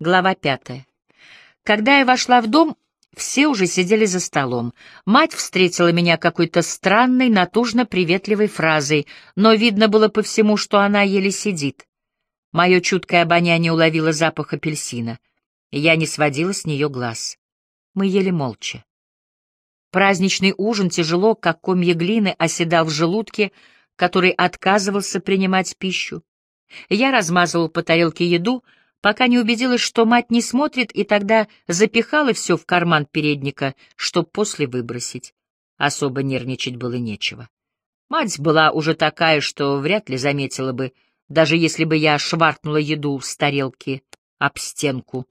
Глава пятая. Когда я вошла в дом, все уже сидели за столом. Мать встретила меня какой-то странной, натужно приветливой фразой, но видно было по всему, что она еле сидит. Мое чуткое обоняние уловило запах апельсина, я не сводила с нее глаз. Мы ели молча. Праздничный ужин тяжело, как комья глины, оседал в желудке, который отказывался принимать пищу. Я размазывал по тарелке еду, пока не убедилась, что мать не смотрит, и тогда запихала все в карман передника, чтоб после выбросить. Особо нервничать было нечего. Мать была уже такая, что вряд ли заметила бы, даже если бы я шваркнула еду с тарелки об стенку.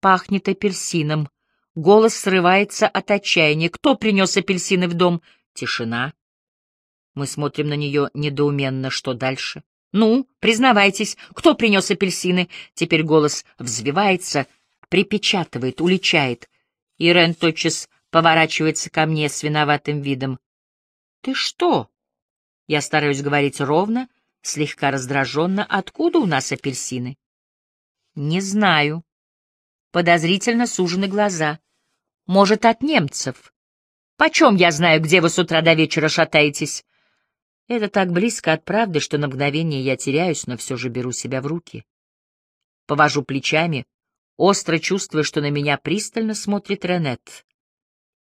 Пахнет апельсином. Голос срывается от отчаяния. Кто принес апельсины в дом? Тишина. Мы смотрим на нее недоуменно. Что дальше? «Ну, признавайтесь, кто принес апельсины?» Теперь голос взвивается, припечатывает, уличает. Ирен тотчас поворачивается ко мне с виноватым видом. «Ты что?» Я стараюсь говорить ровно, слегка раздраженно. «Откуда у нас апельсины?» «Не знаю». Подозрительно сужены глаза. «Может, от немцев?» «Почем я знаю, где вы с утра до вечера шатаетесь?» Это так близко от правды, что на мгновение я теряюсь, но все же беру себя в руки. Повожу плечами, остро чувствуя, что на меня пристально смотрит Ренет.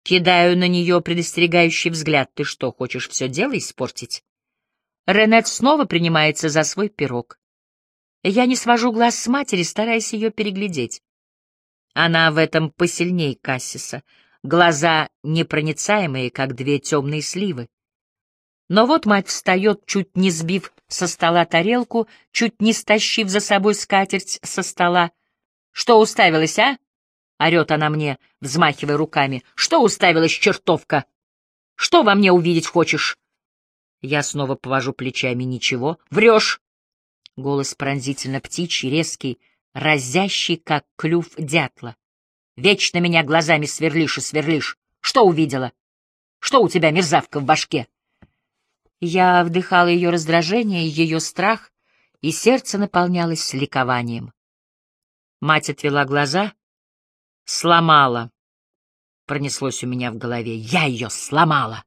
Кидаю на нее предостерегающий взгляд. Ты что, хочешь все дело испортить? Ренет снова принимается за свой пирог. Я не свожу глаз с матери, стараясь ее переглядеть. Она в этом посильней Кассиса. Глаза непроницаемые, как две темные сливы. Но вот мать встает, чуть не сбив со стола тарелку, чуть не стащив за собой скатерть со стола. «Что уставилась, а?» — орет она мне, взмахивая руками. «Что уставилась, чертовка? Что во мне увидеть хочешь?» Я снова повожу плечами. «Ничего. Врешь!» Голос пронзительно птичий, резкий, разящий, как клюв дятла. «Вечно меня глазами сверлишь и сверлишь. Что увидела? Что у тебя, мерзавка, в башке?» Я вдыхала ее раздражение, ее страх, и сердце наполнялось ликованием. Мать отвела глаза, сломала. Пронеслось у меня в голове. Я ее сломала.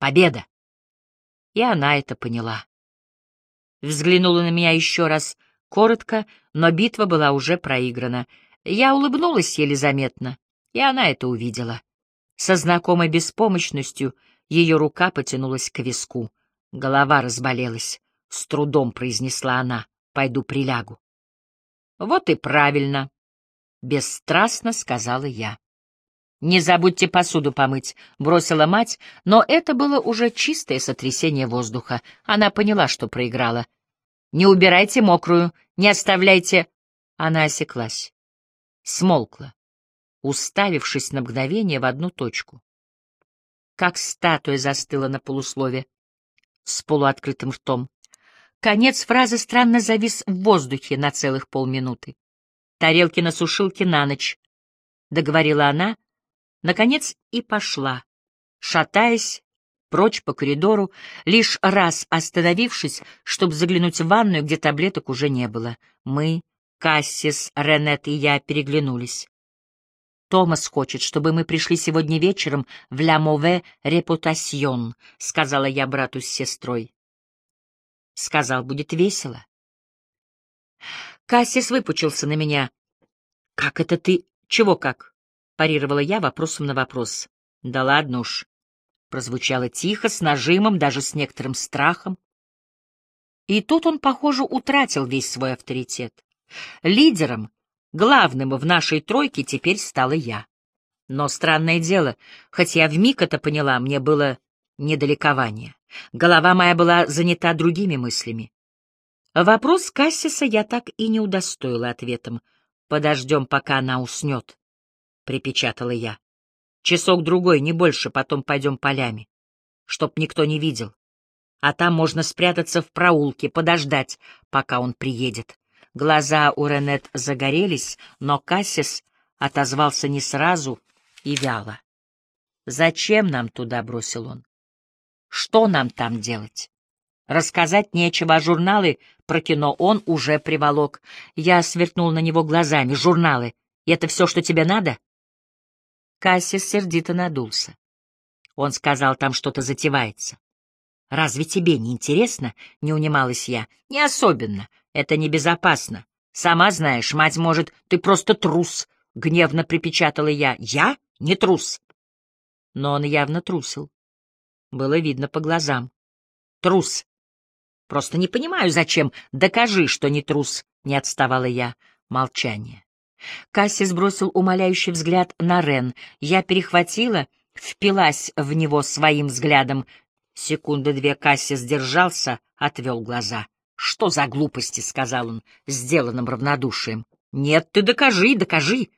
Победа. И она это поняла. Взглянула на меня еще раз, коротко, но битва была уже проиграна. Я улыбнулась еле заметно, и она это увидела. Со знакомой беспомощностью — ее рука потянулась к виску. Голова разболелась. С трудом произнесла она. «Пойду прилягу». «Вот и правильно», — бесстрастно сказала я. «Не забудьте посуду помыть», — бросила мать, но это было уже чистое сотрясение воздуха. Она поняла, что проиграла. «Не убирайте мокрую, не оставляйте...» Она осеклась. Смолкла, уставившись на мгновение в одну точку как статуя застыла на полуслове с полуоткрытым ртом. Конец фразы странно завис в воздухе на целых полминуты. «Тарелки на сушилке на ночь», — договорила она, наконец и пошла, шатаясь, прочь по коридору, лишь раз остановившись, чтобы заглянуть в ванную, где таблеток уже не было. Мы, Кассис, Ренет и я переглянулись. Томас хочет, чтобы мы пришли сегодня вечером в «Ля Мове Репутасьон», — сказала я брату с сестрой. Сказал, будет весело. Кассис выпучился на меня. «Как это ты? Чего как?» — парировала я вопросом на вопрос. «Да ладно уж». Прозвучало тихо, с нажимом, даже с некоторым страхом. И тут он, похоже, утратил весь свой авторитет. Лидером Главным в нашей тройке теперь стала я. Но странное дело, хоть я вмиг это поняла, мне было недалекование. Голова моя была занята другими мыслями. Вопрос Кассиса я так и не удостоила ответом. «Подождем, пока она уснет», — припечатала я. «Часок-другой, не больше, потом пойдем полями, чтоб никто не видел. А там можно спрятаться в проулке, подождать, пока он приедет. Глаза у Ренет загорелись, но Кассис отозвался не сразу и вяло. «Зачем нам туда?» — бросил он. «Что нам там делать?» Рассказать нечего, а журналы про кино он уже приволок. Я сверкнул на него глазами. Журналы. И это все, что тебе надо? Кассис сердито надулся. Он сказал, там что-то затевается. «Разве тебе не интересно?» — не унималась я. «Не особенно. Это небезопасно. Сама знаешь, мать может, ты просто трус!» — гневно припечатала я. «Я? Не трус!» Но он явно трусил. Было видно по глазам. «Трус!» «Просто не понимаю, зачем. Докажи, что не трус!» — не отставала я. Молчание. Касси сбросил умоляющий взгляд на Рен. Я перехватила, впилась в него своим взглядом. Секунды две Касси сдержался, отвел глаза. «Что за глупости?» — сказал он, сделанным равнодушием. «Нет, ты докажи, докажи!»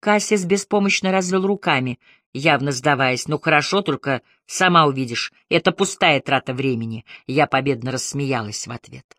Кассис беспомощно развел руками, явно сдаваясь. «Ну хорошо, только сама увидишь. Это пустая трата времени». Я победно рассмеялась в ответ.